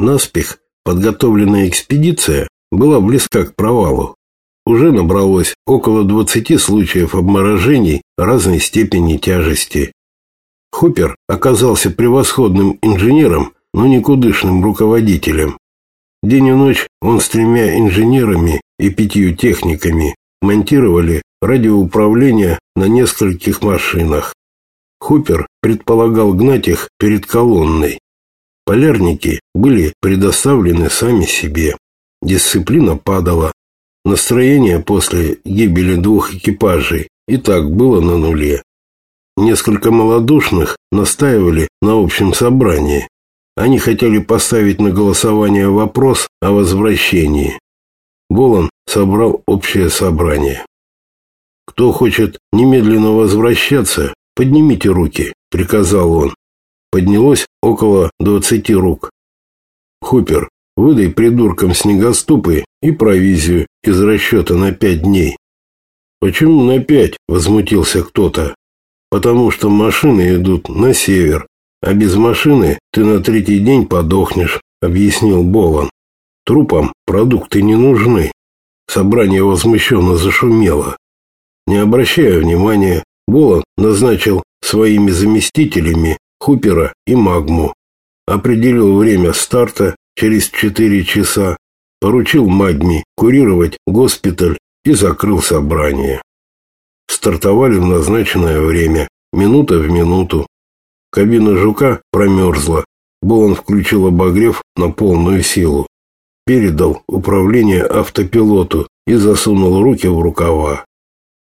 Наспех подготовленная экспедиция была близка к провалу. Уже набралось около 20 случаев обморожений разной степени тяжести. Хупер оказался превосходным инженером, но никудышным руководителем. День и ночь он с тремя инженерами и пятью техниками монтировали радиоуправление на нескольких машинах. Хупер предполагал гнать их перед колонной. Полярники были предоставлены сами себе. Дисциплина падала. Настроение после гибели двух экипажей и так было на нуле. Несколько малодушных настаивали на общем собрании. Они хотели поставить на голосование вопрос о возвращении. Болон собрал общее собрание. «Кто хочет немедленно возвращаться, поднимите руки», — приказал он. Поднялось около двадцати рук. «Хупер, выдай придуркам снегоступы и провизию из расчета на пять дней». «Почему на пять?» — возмутился кто-то. «Потому что машины идут на север, а без машины ты на третий день подохнешь», — объяснил Болон. «Трупам продукты не нужны». Собрание возмущенно зашумело. Не обращая внимания, Болон назначил своими заместителями Хупера и Магму. Определил время старта через четыре часа, поручил Магме курировать госпиталь и закрыл собрание. Стартовали в назначенное время, минута в минуту. Кабина жука промерзла. Болон включил обогрев на полную силу. Передал управление автопилоту и засунул руки в рукава.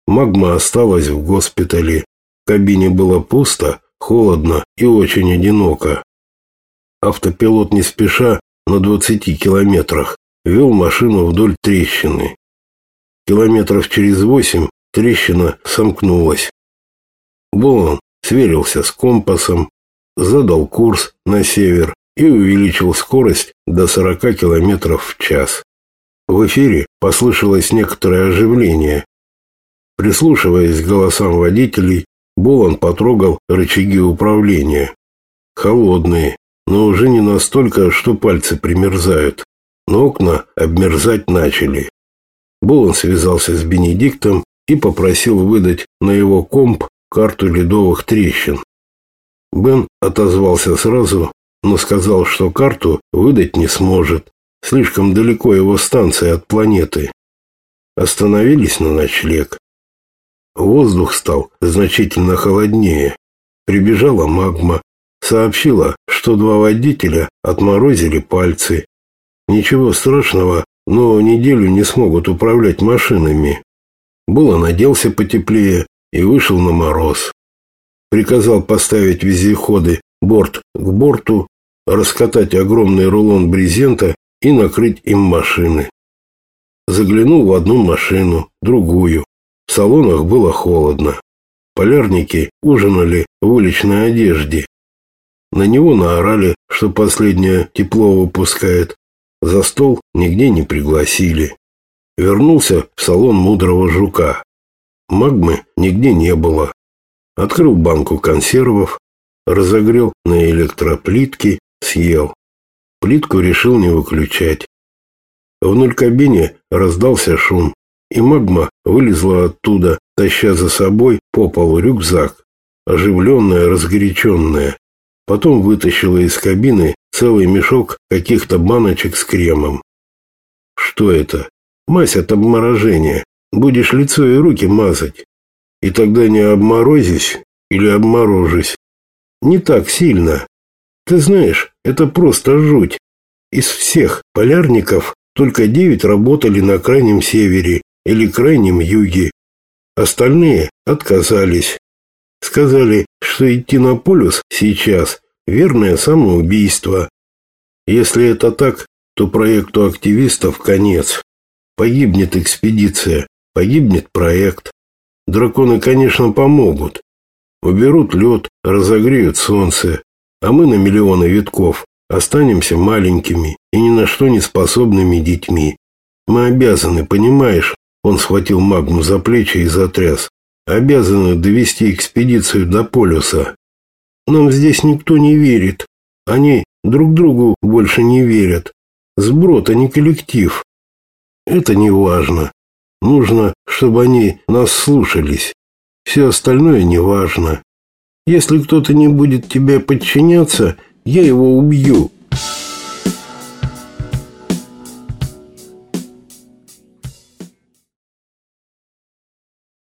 Магма осталась в госпитале. В кабине было пусто, холодно и очень одиноко. Автопилот не спеша на 20 километрах вел машину вдоль трещины. Километров через восемь трещина сомкнулась. Болон сверился с компасом, задал курс на север и увеличил скорость до 40 километров в час. В эфире послышалось некоторое оживление. Прислушиваясь к голосам водителей, Болон потрогал рычаги управления. Холодные, но уже не настолько, что пальцы примерзают. Но окна обмерзать начали. Болон связался с Бенедиктом и попросил выдать на его комп карту ледовых трещин. Бен отозвался сразу, но сказал, что карту выдать не сможет. Слишком далеко его станция от планеты. Остановились на ночлег. Воздух стал значительно холоднее. Прибежала магма, сообщила, что два водителя отморозили пальцы. Ничего страшного, но неделю не смогут управлять машинами. Было наделся потеплее и вышел на мороз. Приказал поставить вездеходы борт к борту, раскатать огромный рулон брезента и накрыть им машины. Заглянул в одну машину, другую. Салонах было холодно. Полярники ужинали в уличной одежде. На него наорали, что последнее тепло выпускает. За стол нигде не пригласили. Вернулся в салон мудрого жука. Магмы нигде не было. Открыл банку консервов, разогрел на электроплитке, съел. Плитку решил не выключать. В нуль кабине раздался шум и магма вылезла оттуда, таща за собой по полу рюкзак, оживленная, разгоряченная. Потом вытащила из кабины целый мешок каких-то баночек с кремом. Что это? Мазь от обморожения. Будешь лицо и руки мазать. И тогда не обморозись или обморожусь. Не так сильно. Ты знаешь, это просто жуть. Из всех полярников только девять работали на крайнем севере или крайнем юге. Остальные отказались. Сказали, что идти на полюс сейчас – верное самоубийство. Если это так, то проекту активистов конец. Погибнет экспедиция, погибнет проект. Драконы, конечно, помогут. Уберут лед, разогреют солнце, а мы на миллионы витков останемся маленькими и ни на что не способными детьми. Мы обязаны, понимаешь, он схватил магму за плечи и затряс. Обязаны довести экспедицию до полюса. Нам здесь никто не верит. Они друг другу больше не верят. Сброд, а не коллектив. Это не важно. Нужно, чтобы они нас слушались. Все остальное не важно. Если кто-то не будет тебе подчиняться, я его убью.